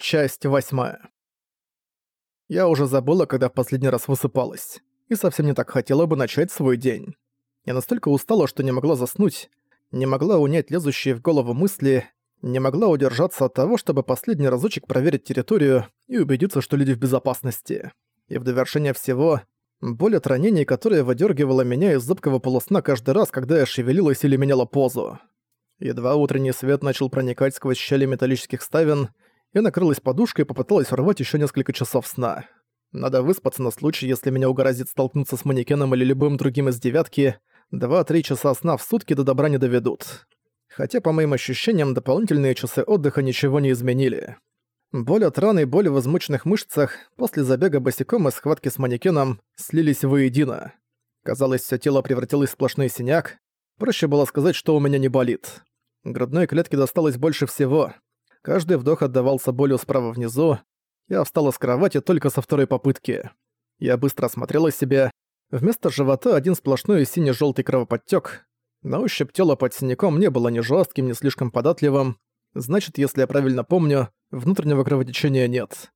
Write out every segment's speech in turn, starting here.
Часть восьмая. Я уже забыла, когда в последний раз высыпалась, и совсем не так хотела бы начать свой день. Я настолько устала, что не могла заснуть, не могла унять лезущие в голову мысли, не могла удержаться от того, чтобы последний разочек проверить территорию и убедиться, что люди в безопасности. И в довершение всего, боль от ранений, которая выдергивала меня из зыбкого полусна каждый раз, когда я шевелилась или меняла позу. Едва утренний свет начал проникать сквозь щели металлических ставен, я накрылась подушкой и попыталась урвать еще несколько часов сна. Надо выспаться на случай, если меня угрозит столкнуться с манекеном или любым другим из девятки. Два-три часа сна в сутки до добра не доведут. Хотя, по моим ощущениям, дополнительные часы отдыха ничего не изменили. Боль от раны и боль в измученных мышцах после забега босиком и схватки с манекеном слились воедино. Казалось, все тело превратилось в сплошной синяк. Проще было сказать, что у меня не болит. Грудной клетке досталось больше всего. Каждый вдох отдавался болью справа внизу. Я встала с кровати только со второй попытки. Я быстро осмотрела себя. Вместо живота один сплошной сине-желтый кровоподтёк. На ощупь тело под синяком не было ни жестким, ни слишком податливым. Значит, если я правильно помню, внутреннего кровотечения нет.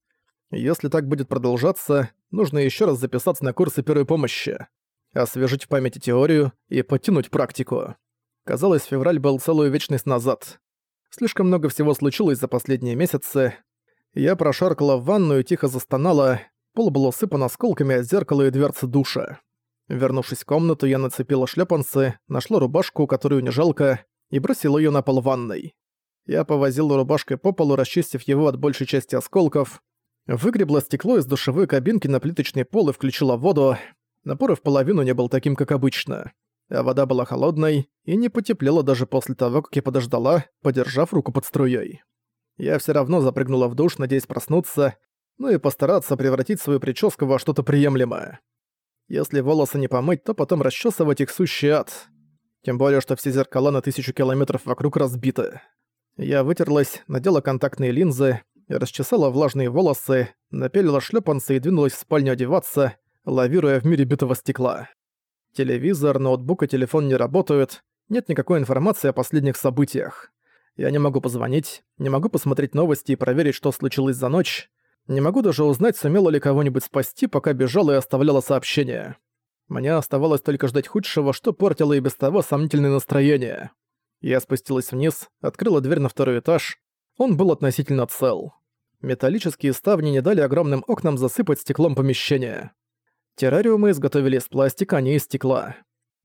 Если так будет продолжаться, нужно еще раз записаться на курсы первой помощи, освежить в памяти теорию и подтянуть практику. Казалось, февраль был целую вечность назад. Слишком много всего случилось за последние месяцы. Я прошаркала в ванную и тихо застонала. Пол был усыпан осколками от зеркала и дверцы душа. Вернувшись в комнату, я нацепила шлепанцы, нашла рубашку, которую не жалко, и бросила ее на пол ванной. Я повозила рубашкой по полу, расчистив его от большей части осколков, выгребла стекло из душевой кабинки на плиточный пол и включила воду. Напор в половину не был таким, как обычно а вода была холодной и не потеплела даже после того, как я подождала, подержав руку под струей. Я все равно запрыгнула в душ, надеясь проснуться, ну и постараться превратить свою прическу во что-то приемлемое. Если волосы не помыть, то потом расчесывать их сущий ад. Тем более, что все зеркала на тысячу километров вокруг разбиты. Я вытерлась, надела контактные линзы, расчесала влажные волосы, напялила шлепанцы и двинулась в спальню одеваться, лавируя в мире битого стекла. Телевизор, ноутбук и телефон не работают, нет никакой информации о последних событиях. Я не могу позвонить, не могу посмотреть новости и проверить, что случилось за ночь. Не могу даже узнать, сумела ли кого-нибудь спасти, пока бежала и оставляла сообщение. Мне оставалось только ждать худшего, что портило и без того сомнительное настроение. Я спустилась вниз, открыла дверь на второй этаж. Он был относительно цел. Металлические ставни не дали огромным окнам засыпать стеклом помещение. Террариумы изготовили из пластика, а не из стекла.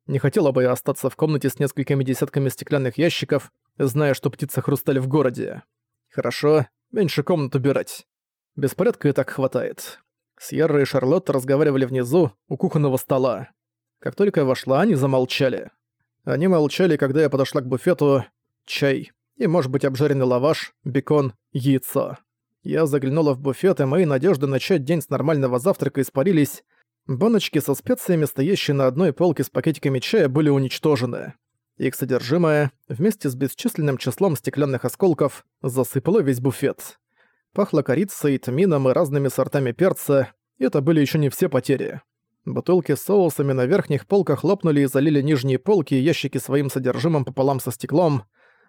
Не хотела бы я остаться в комнате с несколькими десятками стеклянных ящиков, зная, что птица хрусталь в городе. Хорошо, меньше комнат убирать. Беспорядка и так хватает. Сьерра и Шарлотта разговаривали внизу, у кухонного стола. Как только я вошла, они замолчали. Они молчали, когда я подошла к буфету, чай и, может быть, обжаренный лаваш, бекон, яйцо. Я заглянула в буфет, и мои надежды начать день с нормального завтрака испарились, Баночки со специями, стоящие на одной полке с пакетиками чая, были уничтожены. Их содержимое, вместе с бесчисленным числом стеклянных осколков, засыпало весь буфет. Пахло корицей, тмином и разными сортами перца, и это были еще не все потери. Бутылки с соусами на верхних полках лопнули и залили нижние полки и ящики своим содержимым пополам со стеклом.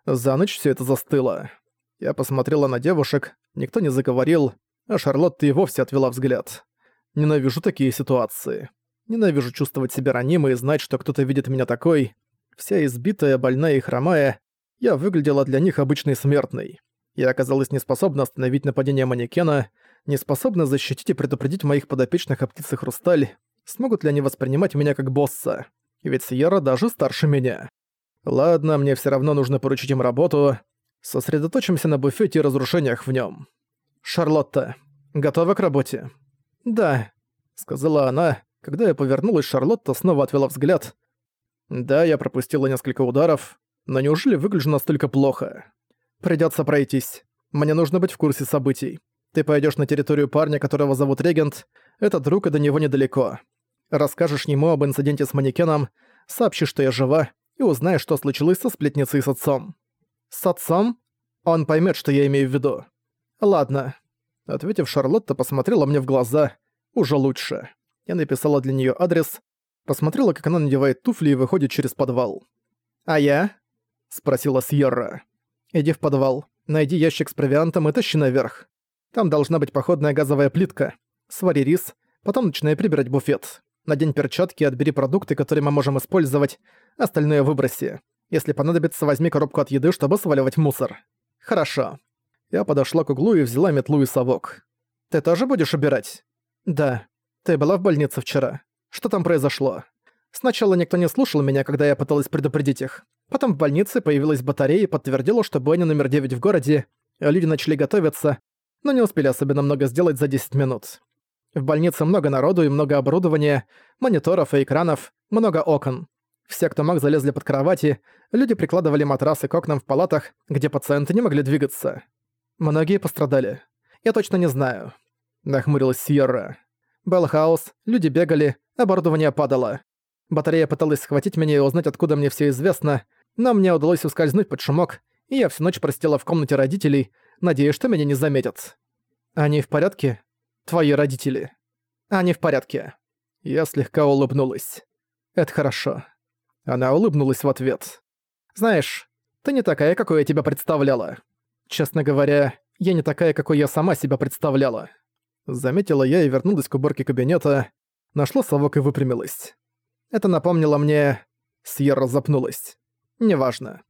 За ночь все это застыло. Я посмотрела на девушек, никто не заговорил, а Шарлотта и вовсе отвела взгляд. Ненавижу такие ситуации. Ненавижу чувствовать себя ранимой и знать, что кто-то видит меня такой. Вся избитая, больная и хромая, я выглядела для них обычной смертной. Я оказалась неспособна остановить нападение манекена, неспособна защитить и предупредить моих подопечных о птице Хрусталь. Смогут ли они воспринимать меня как босса? Ведь Сьерра даже старше меня. Ладно, мне все равно нужно поручить им работу. Сосредоточимся на буфете и разрушениях в нем. Шарлотта, готова к работе? «Да», — сказала она. Когда я повернулась, Шарлотта снова отвела взгляд. «Да, я пропустила несколько ударов, но неужели выгляжу настолько плохо? Придётся пройтись. Мне нужно быть в курсе событий. Ты пойдёшь на территорию парня, которого зовут Регент. Это друг, и до него недалеко. Расскажешь ему об инциденте с манекеном, сообщишь, что я жива, и узнаешь, что случилось со сплетницей с отцом. С отцом? Он поймет, что я имею в виду. Ладно, Ответив, Шарлотта посмотрела мне в глаза. Уже лучше. Я написала для нее адрес, посмотрела, как она надевает туфли и выходит через подвал. «А я?» — спросила Сьерра. «Иди в подвал, найди ящик с провиантом и тащи наверх. Там должна быть походная газовая плитка. Свари рис, потом начинай прибирать буфет. Надень перчатки и отбери продукты, которые мы можем использовать, остальное выброси. Если понадобится, возьми коробку от еды, чтобы сваливать мусор. Хорошо. Я подошла к углу и взяла метлу и совок. Ты тоже будешь убирать? Да. Ты была в больнице вчера. Что там произошло? Сначала никто не слушал меня, когда я пыталась предупредить их. Потом в больнице появилась батарея и подтвердила, что бойня номер 9 в городе, люди начали готовиться, но не успели особенно много сделать за 10 минут. В больнице много народу и много оборудования, мониторов и экранов, много окон. Все, кто мог, залезли под кровати, люди прикладывали матрасы к окнам в палатах, где пациенты не могли двигаться. Многие пострадали. Я точно не знаю. Нахмурилась Сьерра. Был хаос, люди бегали, оборудование падало. Батарея пыталась схватить меня и узнать, откуда мне все известно, но мне удалось ускользнуть под шумок, и я всю ночь простила в комнате родителей, надеясь, что меня не заметят. Они в порядке? Твои родители. Они в порядке. Я слегка улыбнулась. Это хорошо. Она улыбнулась в ответ. Знаешь, ты не такая, какой я тебя представляла. Честно говоря, я не такая, какой я сама себя представляла. Заметила я и вернулась к уборке кабинета, нашла совок и выпрямилась. Это напомнило мне... Сьерра запнулась. «Неважно.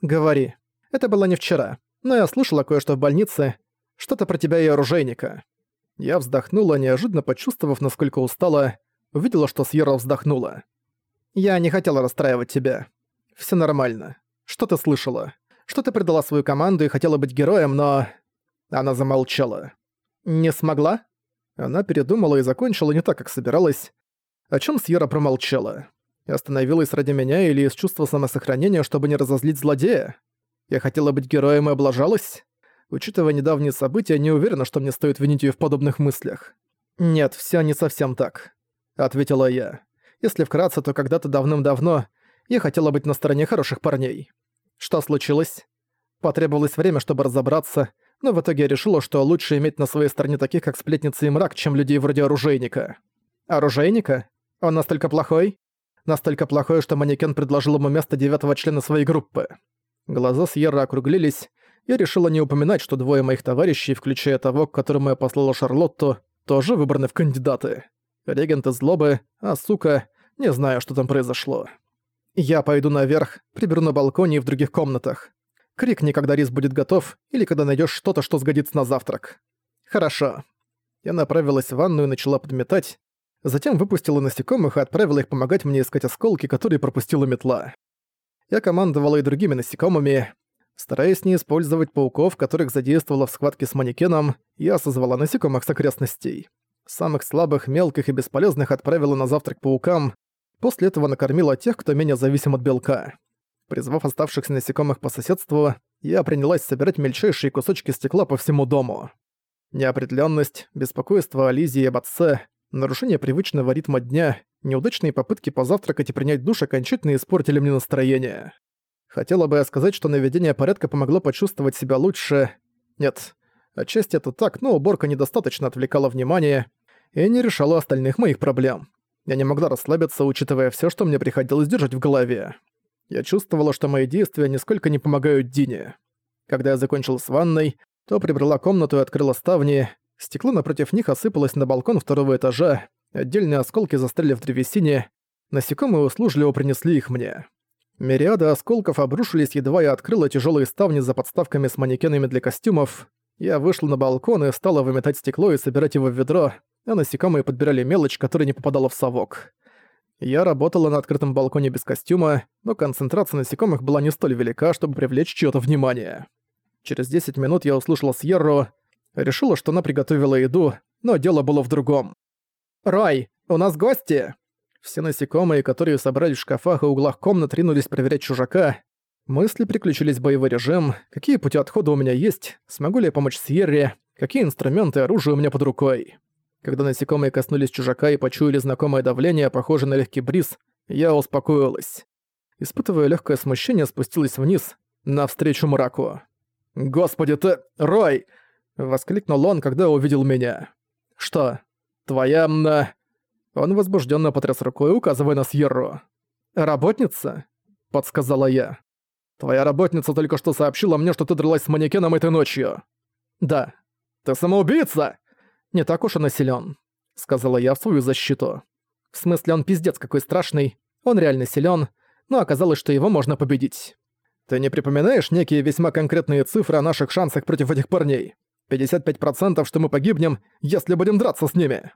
Говори. Это было не вчера, но я слышала кое-что в больнице. Что-то про тебя и оружейника». Я вздохнула, неожиданно почувствовав, насколько устала, увидела, что Сьерра вздохнула. «Я не хотела расстраивать тебя. Все нормально. Что ты слышала? Что ты предала свою команду и хотела быть героем, но...» Она замолчала. «Не смогла?» Она передумала и закончила не так, как собиралась о чем Сьерра промолчала. Остановилась ради меня или из чувства самосохранения, чтобы не разозлить злодея? Я хотела быть героем и облажалась? Учитывая недавние события, не уверена, что мне стоит винить её в подобных мыслях. «Нет, всё не совсем так», — ответила я. «Если вкратце, то когда-то давным-давно я хотела быть на стороне хороших парней. Что случилось? Потребовалось время, чтобы разобраться, но в итоге я решила, что лучше иметь на своей стороне таких, как Сплетница и Мрак, чем людей вроде Оружейника». «Оружейника? Он настолько плохой? Настолько плохой, что манекен предложил ему место девятого члена своей группы. Глаза Сьерра округлились. Я решила не упоминать, что двое моих товарищей, включая того, к которому я послала Шарлотту, тоже выбраны в кандидаты. Регент из злобы, а сука, не знаю, что там произошло. Я пойду наверх, приберу на балконе и в других комнатах. Крикни, когда рис будет готов, или когда найдешь что-то, что сгодится на завтрак. Хорошо. Я направилась в ванную и начала подметать, затем выпустила насекомых и отправила их помогать мне искать осколки, которые пропустила метла. Я командовала и другими насекомыми. Стараясь не использовать пауков, которых задействовала в схватке с манекеном, я созвала насекомых с окрестностей. Самых слабых, мелких и бесполезных отправила на завтрак паукам, после этого накормила тех, кто менее зависим от белка. Призвав оставшихся насекомых по соседству, я принялась собирать мельчайшие кусочки стекла по всему дому. Неопределенность, беспокойство о Лизе и об отце, Нарушение привычного ритма дня, неудачные попытки позавтракать и принять душ окончательно испортили мне настроение. Хотела бы я сказать, что наведение порядка помогло почувствовать себя лучше. Нет, отчасти это так, но уборка недостаточно отвлекала внимание и не решала остальных моих проблем. Я не могла расслабиться, учитывая все, что мне приходилось держать в голове. Я чувствовала, что мои действия нисколько не помогают Дине. Когда я закончил с ванной, то прибрала комнату и открыла ставни, Стекло напротив них осыпалось на балкон второго этажа, отдельные осколки застряли в древесине, насекомые услужливо принесли их мне. Мириады осколков обрушились, едва я открыла тяжелые ставни за подставками с манекенами для костюмов. Я вышла на балкон и стала выметать стекло и собирать его в ведро, а насекомые подбирали мелочь, которая не попадала в совок. Я работала на открытом балконе без костюма, но концентрация насекомых была не столь велика, чтобы привлечь чьё-то внимание. Через 10 минут я услышала Сьерру, Решила, что она приготовила еду, но дело было в другом. «Рой, у нас гости!» Все насекомые, которые собрались в шкафах и углах комнат, ринулись проверять чужака. Мысли приключились в боевой режим, какие пути отхода у меня есть, смогу ли я помочь Сьерре, какие инструменты и оружие у меня под рукой. Когда насекомые коснулись чужака и почуяли знакомое давление, похожее на легкий бриз, я успокоилась. Испытывая легкое смущение, спустилась вниз, навстречу мраку. «Господи ты... Рой! Воскликнул он, когда увидел меня. «Что? Твоя... на...» Он возбужденно потряс рукой, указывая на Сьерру. «Работница?» — подсказала я. «Твоя работница только что сообщила мне, что ты дралась с манекеном этой ночью». «Да». «Ты самоубийца!» «Не так уж он и силён», — сказала я в свою защиту. «В смысле, он пиздец какой страшный, он реально силён, но оказалось, что его можно победить». «Ты не припоминаешь некие весьма конкретные цифры о наших шансах против этих парней? 55% что мы погибнем, если будем драться с ними!»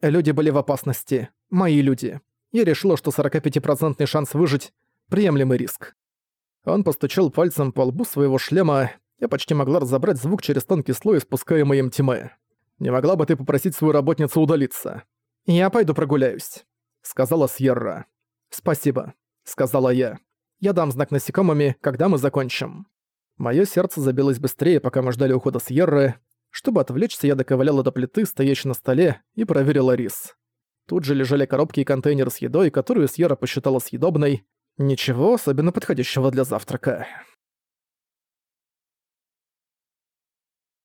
Люди были в опасности. Мои люди. Я решила, что 45% шанс выжить — приемлемый риск. Он постучал пальцем по лбу своего шлема, я почти могла разобрать звук через тонкий слой испускаемой им тьмы. «Не могла бы ты попросить свою работницу удалиться?» «Я пойду прогуляюсь», — сказала Сьерра. «Спасибо», — сказала я. «Я дам знак насекомыми, когда мы закончим». Моё сердце забилось быстрее, пока мы ждали ухода Сьерры. Чтобы отвлечься, я доковыляла до плиты, стоящей на столе, и проверила рис. Тут же лежали коробки и контейнеры с едой, которую Сьерра посчитала съедобной. Ничего особенно подходящего для завтрака.